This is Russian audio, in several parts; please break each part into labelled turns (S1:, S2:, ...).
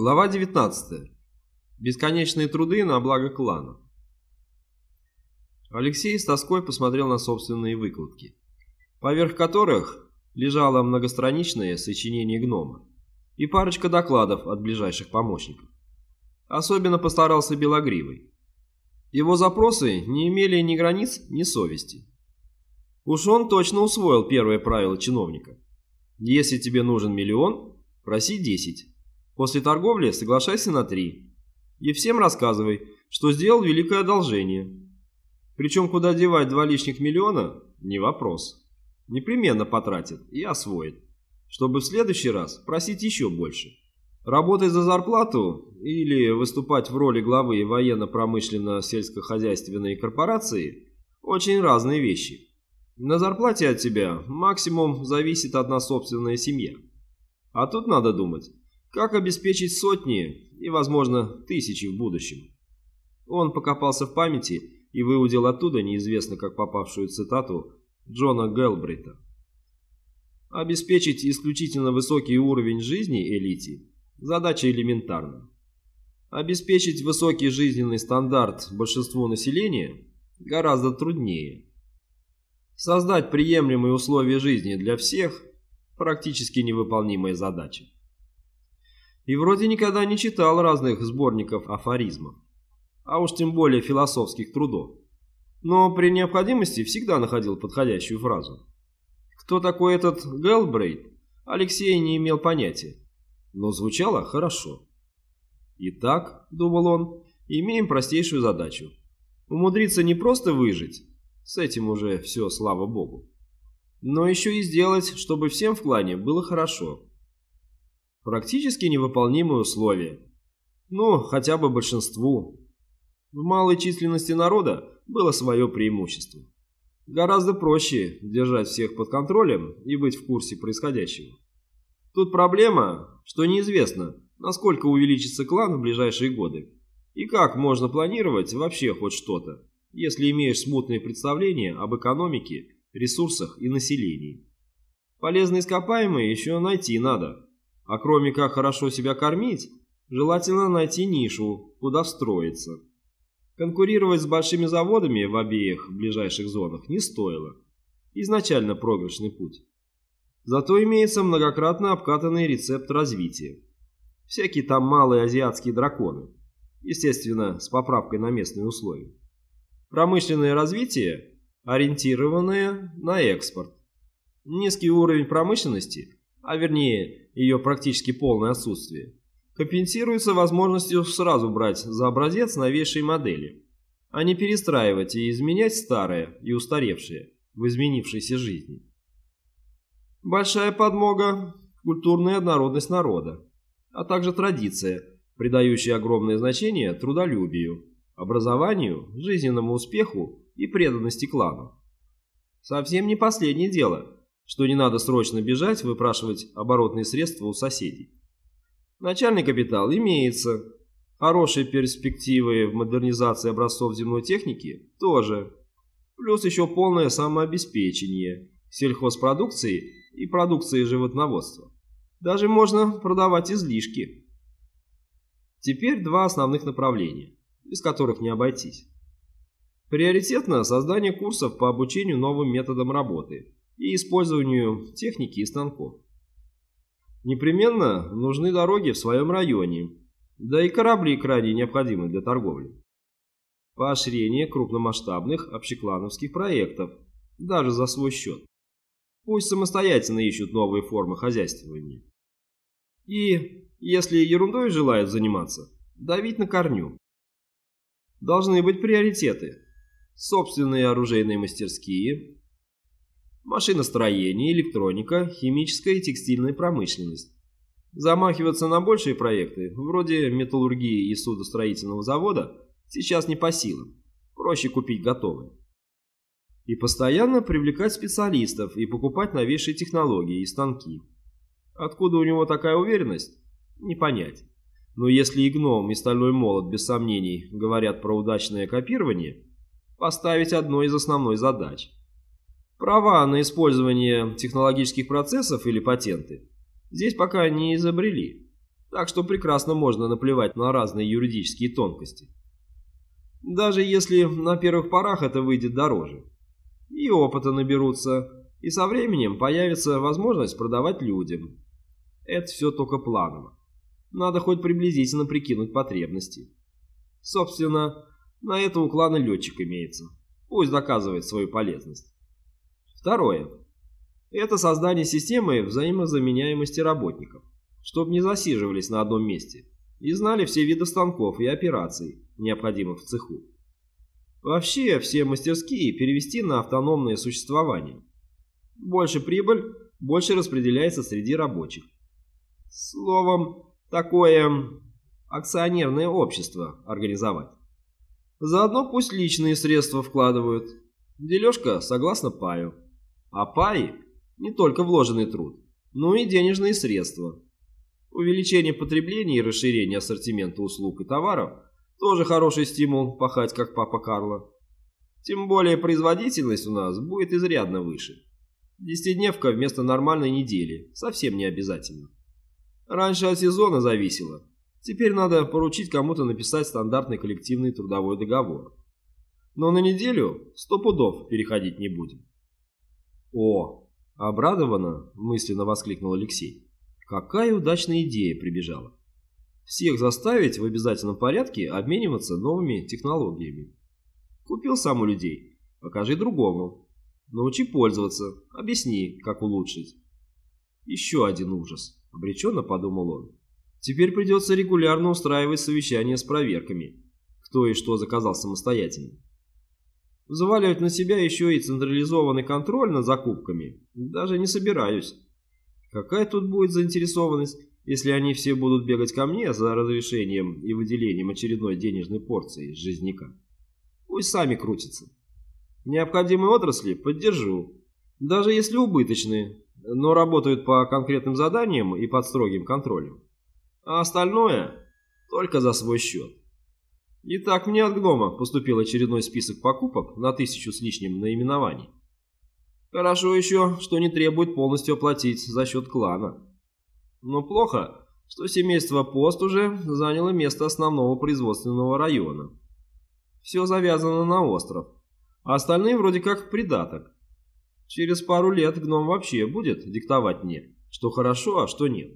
S1: Глава 19. Бесконечные труды на благо клана. Алексей с тоской посмотрел на собственные выкладки, поверх которых лежало многостраничное сочинение гнома и парочка докладов от ближайших помощников. Особенно постарался Белогривый. Его запросы не имели ни границ, ни совести. Уж он точно усвоил первое правило чиновника. Если тебе нужен миллион, проси десять. После торговли соглашайся на три. И всем рассказывай, что сделал великое одолжение. Причем куда девать два лишних миллиона – не вопрос. Непременно потратит и освоит, чтобы в следующий раз просить еще больше. Работать за зарплату или выступать в роли главы военно-промышленно-сельскохозяйственной корпорации – очень разные вещи. На зарплате от тебя максимум зависит одна собственная семья. А тут надо думать, как обеспечить сотни и, возможно, тысячи в будущем? Он покопался в памяти и выудил оттуда неизвестно как попавшую цитату Джона Гелбрита. Обеспечить исключительно высокий уровень жизни элите – задача элементарна. Обеспечить высокий жизненный стандарт большинству населения гораздо труднее. Создать приемлемые условия жизни для всех – практически невыполнимая задача и вроде никогда не читал разных сборников афоризмов, а уж тем более философских трудов. Но при необходимости всегда находил подходящую фразу. Кто такой этот Гэлбрейт, Алексей не имел понятия, но звучало хорошо. Итак, думал он, имеем простейшую задачу. Умудриться не просто выжить, с этим уже все, слава богу, но еще и сделать, чтобы всем в клане было хорошо. Практически невыполнимые условия. Ну, хотя бы большинству. В малой численности народа было свое преимущество. Гораздо проще держать всех под контролем и быть в курсе происходящего. Тут проблема, что неизвестно, насколько увеличится клан в ближайшие годы, и как можно планировать вообще хоть что-то, если имеешь смутные представления об экономике, ресурсах и населении. Полезные ископаемые еще найти надо, а кроме как хорошо себя кормить, желательно найти нишу, куда встроиться. Конкурировать с большими заводами в обеих ближайших зонах не стоило. Изначально проигрышный путь. Зато имеется многократно обкатанный рецепт развития. Всякие там малые азиатские драконы. Естественно, с поправкой на местные условия. Промышленное развитие, ориентированное на экспорт. Низкий уровень промышленности – а вернее ее практически полное отсутствие, компенсируется возможностью сразу брать за образец новейшие модели, а не перестраивать и изменять старое и устаревшее в изменившейся жизни. Большая подмога – культурная однородность народа, а также традиция, придающая огромное значение трудолюбию, образованию, жизненному успеху и преданности клану. Совсем не последнее дело – что не надо срочно бежать выпрашивать оборотные средства у соседей. Начальный капитал имеется, хорошие перспективы в модернизации образцов земной техники тоже, плюс еще полное самообеспечение сельхозпродукции и продукции животноводства. Даже можно продавать излишки. Теперь два основных направления, без которых не обойтись. Приоритетно создание курсов по обучению новым методам работы – и использованию техники и станков. Непременно нужны дороги в своем районе, да и корабли крайне необходимы для торговли. Поощрение крупномасштабных общеклановских проектов, даже за свой счет. Пусть самостоятельно ищут новые формы хозяйствования. И, если ерундой желают заниматься, давить на корню. Должны быть приоритеты. Собственные оружейные мастерские, машиностроение, электроника, химическая и текстильная промышленность. Замахиваться на большие проекты, вроде металлургии и судостроительного завода, сейчас не по силам. Проще купить готовые. И постоянно привлекать специалистов и покупать новейшие технологии и станки. Откуда у него такая уверенность? Не понять. Но если и гном, и стальной молот без сомнений говорят про удачное копирование, поставить одной из основной задач – Права на использование технологических процессов или патенты здесь пока не изобрели. так что прекрасно можно наплевать на разные юридические тонкости. Даже если на первых порах это выйдет дороже. И опыта наберутся, и со временем появится возможность продавать людям. Это все только планово. Надо хоть приблизительно прикинуть потребности. Собственно, на это у клана летчик имеется. Пусть доказывает свою полезность. Второе. Это создание системы взаимозаменяемости работников, чтобы не засиживались на одном месте и знали все виды станков и операций, необходимых в цеху. Вообще все мастерские перевести на автономное существование. Больше прибыль, больше распределяется среди рабочих. Словом, такое акционерное общество организовать. Заодно пусть личные средства вкладывают. Дележка согласно паю. А паи не только вложенный труд, но и денежные средства. Увеличение потребления и расширение ассортимента услуг и товаров тоже хороший стимул пахать, как папа Карло. Тем более производительность у нас будет изрядно выше. Десятидневка вместо нормальной недели, совсем не обязательно. Раньше от сезона зависело, теперь надо поручить кому-то написать стандартный коллективный трудовой договор. Но на неделю сто пудов переходить не будем. О, обрадованно, мысленно воскликнул Алексей. Какая удачная идея прибежала. Всех заставить в обязательном порядке обмениваться новыми технологиями. Купил сам у людей, покажи другому. Научи пользоваться, объясни, как улучшить. Еще один ужас, обреченно подумал он. Теперь придется регулярно устраивать совещания с проверками, кто и что заказал самостоятельно. Взваливать на себя еще и централизованный контроль над закупками даже не собираюсь. Какая тут будет заинтересованность, если они все будут бегать ко мне за разрешением и выделением очередной денежной порции из жизняка? Пусть сами крутятся. Необходимые отрасли поддержу, даже если убыточные, но работают по конкретным заданиям и под строгим контролем. А остальное только за свой счет. Итак, мне от гнома поступил очередной список покупок на тысячу с лишним наименований. Хорошо еще, что не требует полностью оплатить за счет клана. Но плохо, что семейство Пост уже заняло место основного производственного района. Все завязано на остров, а остальные вроде как придаток. Через пару лет гном вообще будет диктовать мне, что хорошо, а что нет.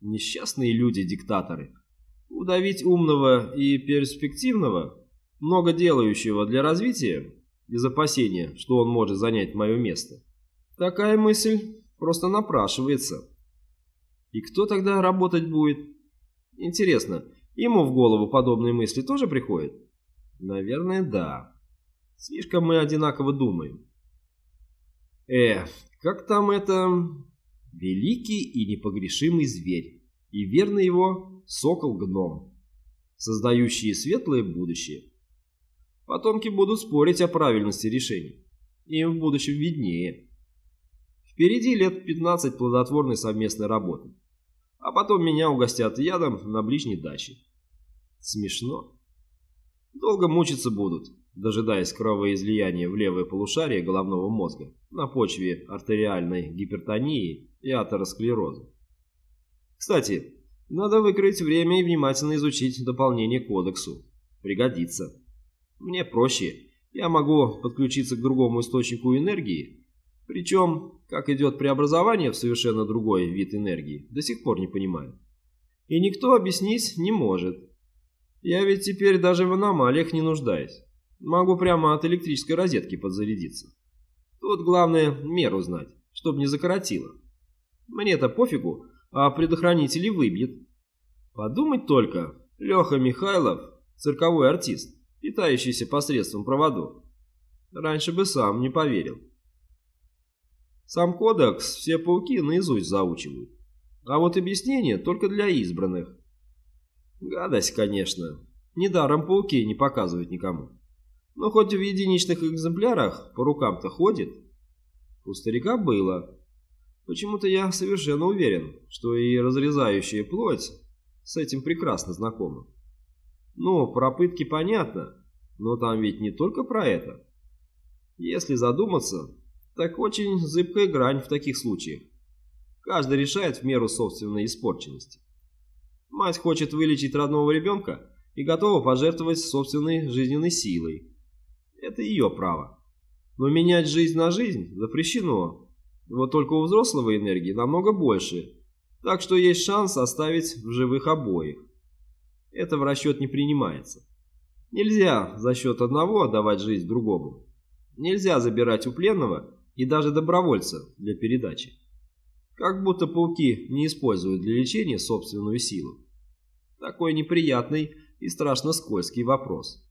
S1: Несчастные люди-диктаторы. Удавить умного и перспективного, много делающего для развития, из опасения, что он может занять мое место. Такая мысль просто напрашивается. И кто тогда работать будет? Интересно, ему в голову подобные мысли тоже приходят? Наверное, да. Слишком мы одинаково думаем. Эх, как там это... Великий и непогрешимый зверь. И верно его сокол-гном, создающие светлое будущее. Потомки будут спорить о правильности решений. Им в будущем виднее. Впереди лет 15 плодотворной совместной работы. А потом меня угостят ядом на ближней даче. Смешно. Долго мучиться будут, дожидаясь кровоизлияния в левое полушарие головного мозга на почве артериальной гипертонии и атеросклероза. Кстати, надо выкроить время и внимательно изучить дополнение к кодексу. Пригодится. Мне проще. Я могу подключиться к другому источнику энергии. Причем, как идет преобразование в совершенно другой вид энергии, до сих пор не понимаю. И никто объяснить не может. Я ведь теперь даже в аномалиях не нуждаюсь. Могу прямо от электрической розетки подзарядиться. Тут главное меру знать, чтобы не закоротило. Мне-то пофигу, а предохранители выбьет. Подумать только, Леха Михайлов, цирковой артист, питающийся посредством проводов. Раньше бы сам не поверил. Сам кодекс все пауки наизусть заучивают. А вот объяснение только для избранных. Гадость, конечно. Недаром пауки не показывают никому. Но хоть в единичных экземплярах по рукам-то ходит. У старика было. Почему-то я совершенно уверен, что и разрезающая плоть с этим прекрасно знакома. Ну, про пытки понятно, но там ведь не только про это. Если задуматься, так очень зыбкая грань в таких случаях. Каждый решает в меру собственной испорченности. Мать хочет вылечить родного ребенка и готова пожертвовать собственной жизненной силой. Это ее право. Но менять жизнь на жизнь запрещено. Вот только у взрослого энергии намного больше, так что есть шанс оставить в живых обоих. Это в расчет не принимается. Нельзя за счет одного отдавать жизнь другому. Нельзя забирать у пленного и даже добровольца для передачи. Как будто пауки не используют для лечения собственную силу. Такой неприятный и страшно скользкий вопрос.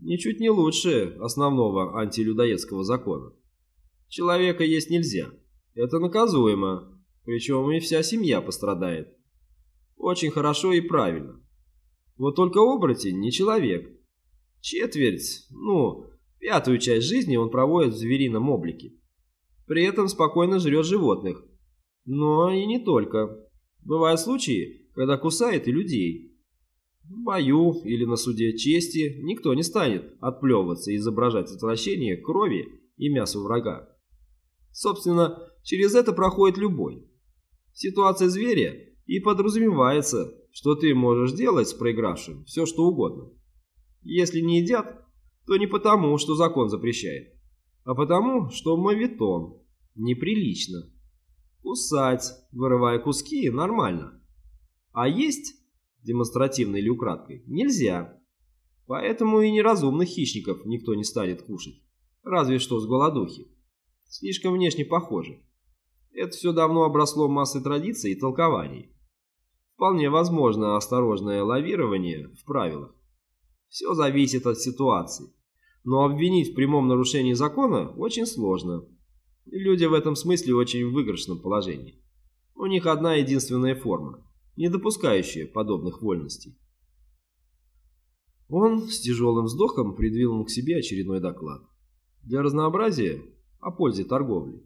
S1: Ничуть не лучше основного антилюдоедского закона. Человека есть нельзя. Это наказуемо, причем и вся семья пострадает. Очень хорошо и правильно. Вот только оборотень не человек. Четверть, ну, пятую часть жизни он проводит в зверином облике. При этом спокойно жрет животных. Но и не только. Бывают случаи, когда кусает и людей. В бою или на суде чести никто не станет отплевываться и изображать отвращение крови и мяса врага. Собственно, через это проходит любой. Ситуация зверя и подразумевается, что ты можешь делать с проигравшим все что угодно. Если не едят, то не потому, что закон запрещает, а потому, что мавитон неприлично. Кусать, вырывая куски, нормально. А есть, демонстративно или украдкой, нельзя. Поэтому и неразумных хищников никто не станет кушать. Разве что с голодухи. Слишком внешне похожи. Это все давно обросло массой традиций и толкований. Вполне возможно осторожное лавирование в правилах. Все зависит от ситуации. Но обвинить в прямом нарушении закона очень сложно. Люди в этом смысле очень в выигрышном положении. У них одна единственная форма, не допускающая подобных вольностей. Он с тяжелым вздохом придвинул к себе очередной доклад. Для разнообразия о пользе торговли.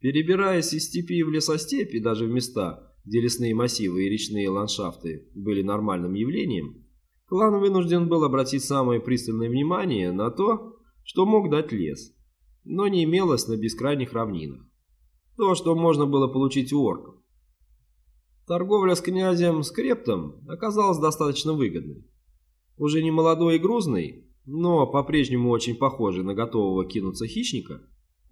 S1: Перебираясь из степи в лесостепь и даже в места, где лесные массивы и речные ландшафты были нормальным явлением, клан вынужден был обратить самое пристальное внимание на то, что мог дать лес – но не имелось на бескрайних равнинах. То, что можно было получить у орков. Торговля с князем Скрептом оказалась достаточно выгодной. Уже не молодой и грузный, но по-прежнему очень похожий на готового кинуться хищника,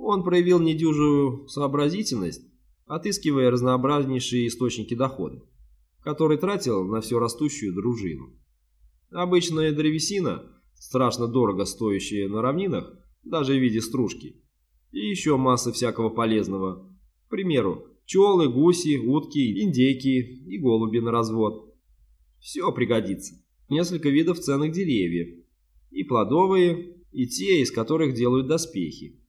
S1: он проявил недюжую сообразительность, отыскивая разнообразнейшие источники дохода, который тратил на все растущую дружину. Обычная древесина, страшно дорого стоящая на равнинах, даже в виде стружки. И еще масса всякого полезного. К примеру, пчелы, гуси, утки, индейки и голуби на развод. Все пригодится. Несколько видов ценных деревьев. И плодовые, и те, из которых делают доспехи.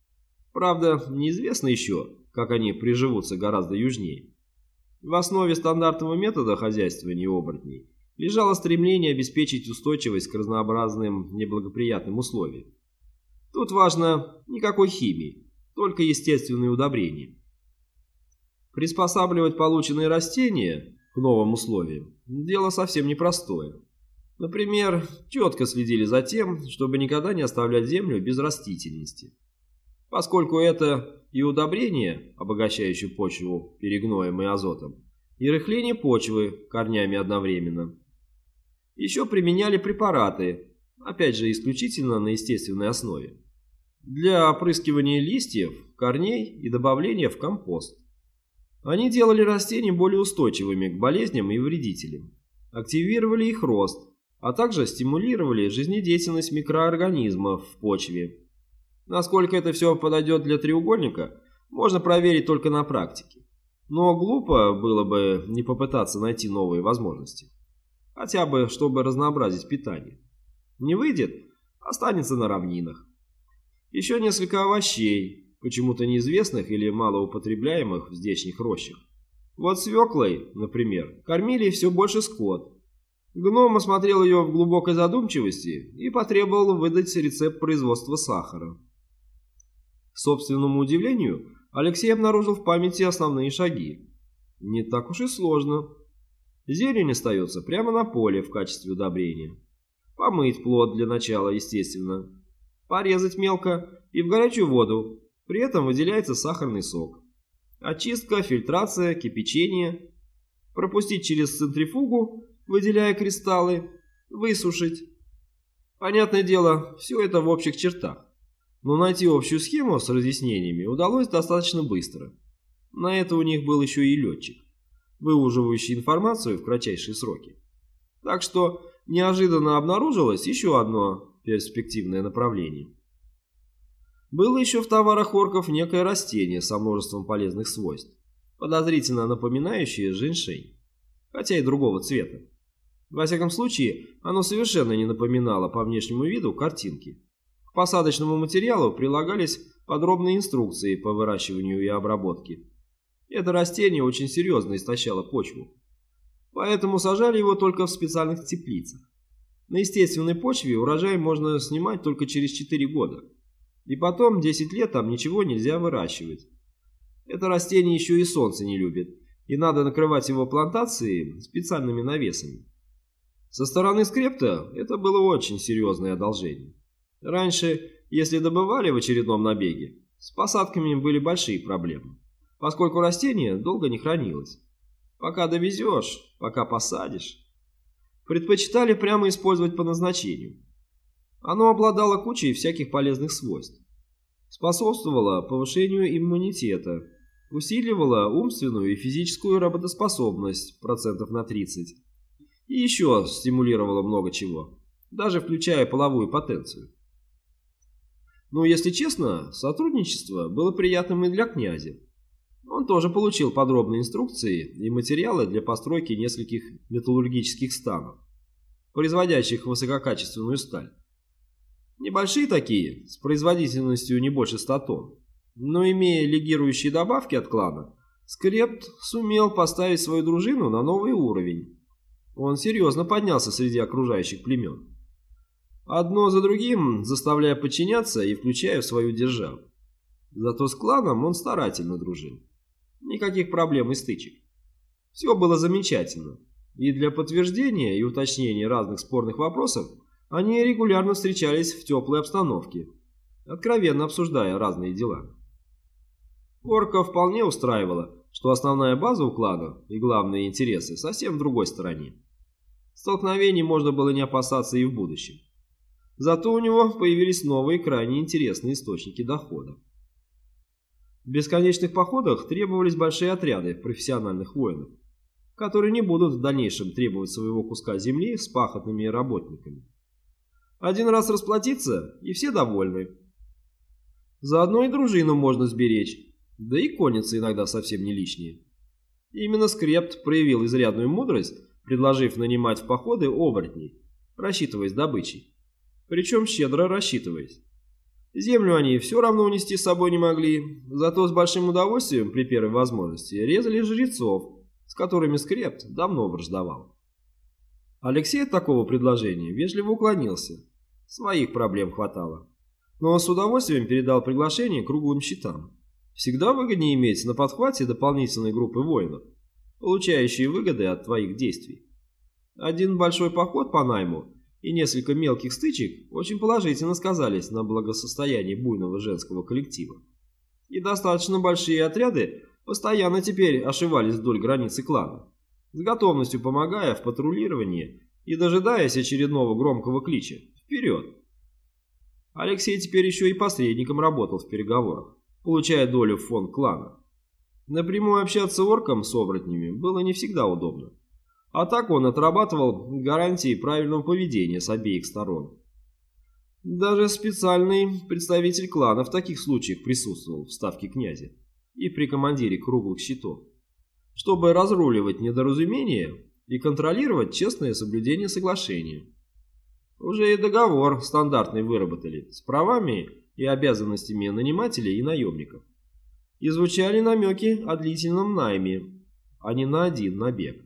S1: Правда, неизвестно еще, как они приживутся гораздо южнее. В основе стандартного метода хозяйствования оборотней лежало стремление обеспечить устойчивость к разнообразным неблагоприятным условиям. Тут важно никакой химии, только естественные удобрения. Приспосабливать полученные растения к новым условиям – дело совсем непростое. Например, четко следили за тем, чтобы никогда не оставлять землю без растительности. Поскольку это и удобрение, обогащающее почву перегноем и азотом, и рыхление почвы корнями одновременно. Еще применяли препараты, опять же исключительно на естественной основе, для опрыскивания листьев, корней и добавления в компост. Они делали растения более устойчивыми к болезням и вредителям, активировали их рост, а также стимулировали жизнедеятельность микроорганизмов в почве. Насколько это все подойдет для треугольника, можно проверить только на практике. Но глупо было бы не попытаться найти новые возможности. Хотя бы, чтобы разнообразить питание. Не выйдет, останется на равнинах. Еще несколько овощей, почему-то неизвестных или малоупотребляемых в здешних рощах. Вот свеклой, например, кормили все больше скот. Гном осмотрел ее в глубокой задумчивости и потребовал выдать рецепт производства сахара. К собственному удивлению, Алексей обнаружил в памяти основные шаги. Не так уж и сложно. Зелень остается прямо на поле в качестве удобрения. Помыть плод для начала, естественно. Порезать мелко и в горячую воду. При этом выделяется сахарный сок. Очистка, фильтрация, кипячение. пропустить через центрифугу, выделяя кристаллы, высушить. Понятное дело, все это в общих чертах. Но найти общую схему с разъяснениями удалось достаточно быстро. На это у них был еще и летчик, выуживающий информацию в кратчайшие сроки. Так что неожиданно обнаружилось еще одно перспективное направление. Было еще в товарах орков некое растение со множеством полезных свойств, подозрительно напоминающее женьшень, хотя и другого цвета. Во всяком случае, оно совершенно не напоминало по внешнему виду картинки. К посадочному материалу прилагались подробные инструкции по выращиванию и обработке. Это растение очень серьезно истощало почву. Поэтому сажали его только в специальных теплицах. На естественной почве урожай можно снимать только через 4 года. И потом 10 лет там ничего нельзя выращивать. Это растение еще и солнце не любит, и надо накрывать его плантации специальными навесами. Со стороны скрепта это было очень серьезное одолжение. Раньше, если добывали в очередном набеге, с посадками были большие проблемы, поскольку растение долго не хранилось. Пока довезешь, пока посадишь. Предпочитали прямо использовать по назначению. Оно обладало кучей всяких полезных свойств. Способствовало повышению иммунитета, усиливало умственную и физическую работоспособность процентов на 30 и еще стимулировало много чего, даже включая половую потенцию. Но, если честно, сотрудничество было приятным и для князя. Он тоже получил подробные инструкции и материалы для постройки нескольких металлургических станов, производящих высококачественную сталь. Небольшие такие, с производительностью не больше 100 тонн, но имея легирующие добавки от клана, Скрепт сумел поставить свою дружину на новый уровень. Он серьезно поднялся среди окружающих племен одно за другим заставляя подчиняться и включая в свою державу. Зато с кланом он старательно дружил. Никаких проблем и стычек. Все было замечательно, и для подтверждения и уточнения разных спорных вопросов они регулярно встречались в теплой обстановке, откровенно обсуждая разные дела. Орка вполне устраивала, что основная база у клана и главные интересы совсем в другой стороне. Столкновений можно было не опасаться и в будущем. Зато у него появились новые крайне интересные источники дохода. В бесконечных походах требовались большие отряды профессиональных воинов, которые не будут в дальнейшем требовать своего куска земли с пахотными работниками. Один раз расплатиться, и все довольны. Заодно и дружину можно сберечь, да и конницы иногда совсем не лишние. Именно Скрепт проявил изрядную мудрость, предложив нанимать в походы оборотней, рассчитываясь добычей причем щедро рассчитываясь. Землю они все равно унести с собой не могли, зато с большим удовольствием при первой возможности резали жрецов, с которыми скрепт давно враждовал. Алексей от такого предложения вежливо уклонился. Своих проблем хватало. Но с удовольствием передал приглашение круглым щитам. Всегда выгоднее иметь на подхвате дополнительные группы воинов, получающие выгоды от твоих действий. Один большой поход по найму и несколько мелких стычек очень положительно сказались на благосостоянии буйного женского коллектива. И достаточно большие отряды постоянно теперь ошивались вдоль границы клана, с готовностью помогая в патрулировании и дожидаясь очередного громкого клича «Вперед!». Алексей теперь еще и посредником работал в переговорах, получая долю в фонд клана. Напрямую общаться орком с оборотнями было не всегда удобно. А так он отрабатывал гарантии правильного поведения с обеих сторон. Даже специальный представитель клана в таких случаях присутствовал в ставке князя и при командире круглых щитов, чтобы разруливать недоразумения и контролировать честное соблюдение соглашения. Уже и договор стандартный выработали с правами и обязанностями нанимателей и наемников. И звучали намеки о длительном найме, а не на один набег.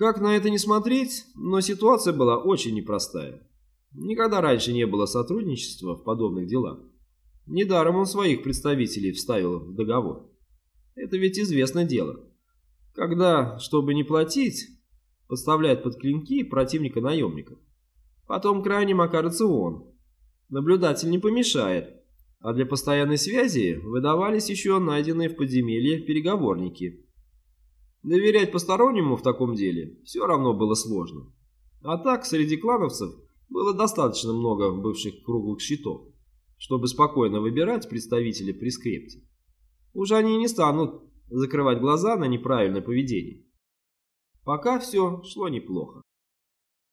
S1: Как на это не смотреть, но ситуация была очень непростая. Никогда раньше не было сотрудничества в подобных делах. Недаром он своих представителей вставил в договор. Это ведь известное дело. Когда, чтобы не платить, подставляют под клинки противника наемников. Потом крайним окажется он. Наблюдатель не помешает, а для постоянной связи выдавались еще найденные в подземелье переговорники – Доверять постороннему в таком деле все равно было сложно. А так, среди клановцев было достаточно много бывших круглых щитов, чтобы спокойно выбирать представителей при скрепте. Уже они не станут закрывать глаза на неправильное поведение. Пока все шло неплохо.